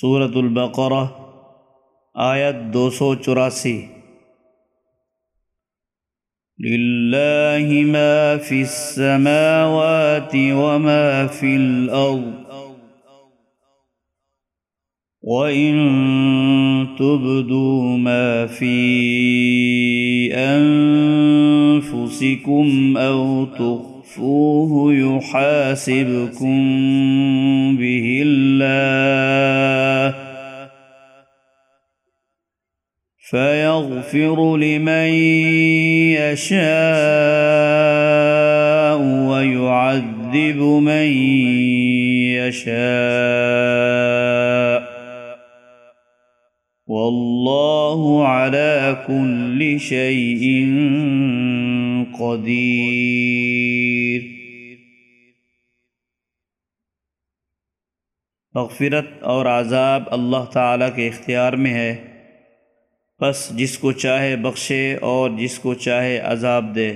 صورت البقرہ آیت دو سو چوراسی۔ للہ ما فی السماوات وما فی الارض۔ وَإِن تُبْدُوا مَا فِي أَنفُسِكُمْ أَوْ تُخْفُوهُ يُحَاسِبْكُم بِهِ۔ فَيَغْفِرُ لِمَن يَشَاءُ وَيُعَذِّبُ مَن يَشَاءُ واللہ على كل شيء قدیر مغفرت اور عذاب اللہ تعالیٰ کے اختیار میں ہے۔ بس جس کو چاہے بخشے اور جس کو چاہے عذاب دے۔